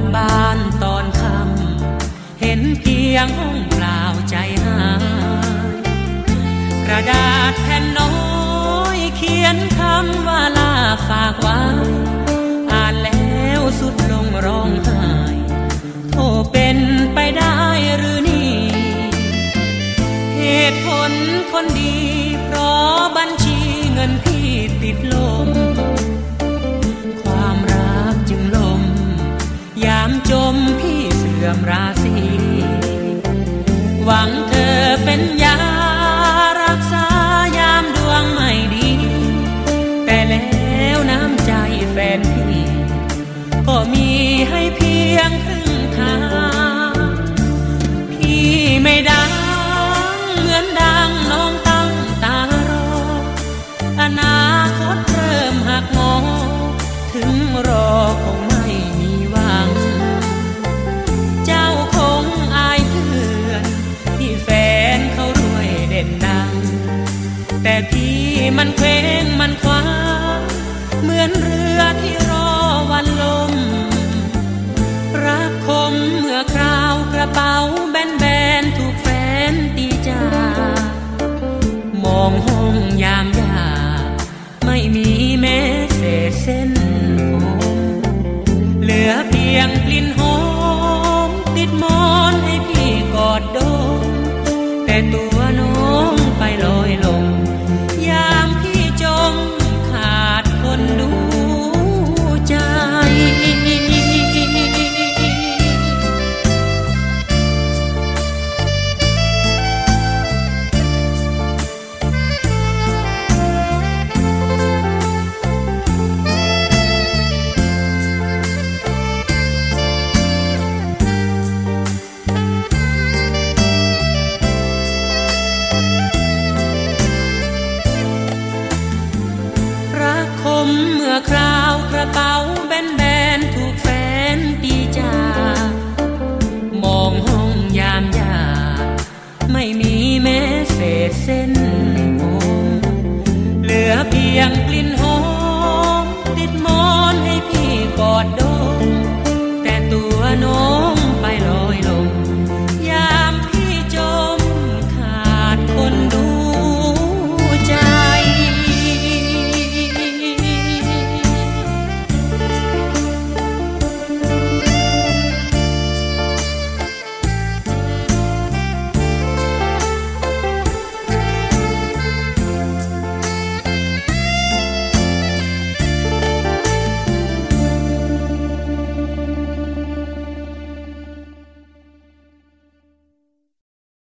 บบ้านตอนคำเห็นเพียงห้องเปล่าใจหายกระดาษแผ่นน้อยเขียนคำว่าลาฝากไว้อ่านแล้วสุดลงร้องไห้โทเป็นไปได้หรือนี่เหตุผลคนดีเพราะบัญชีเงินพี่ติดลม ราศีหวังเธอเป็นยารักษายามดวงไม่ดี แต่แล้วน้ำใจแฟนพี่ก็มีให้เพียงครึ่งทางพี่ไม่ดังเหมือนดังน้องตั้งตารออนาคตเริ่มหักงอถึงรอคง พี่มันเคว้งมันคว้าเหมือนเรือที่รอวันลม รักคมเมื่อคราวกระเป๋าแบนๆถูกแฟนตีจามองห้องยามยากไม่มีแม้เศษเส้นผมเหลือเพียงกลิ่นหอ คราวกระเป๋าแบนๆถูกแฟนปีจามองห้องยามยาไม่มีแม้เศษเส้นผมเหลือเพียงกลิ่น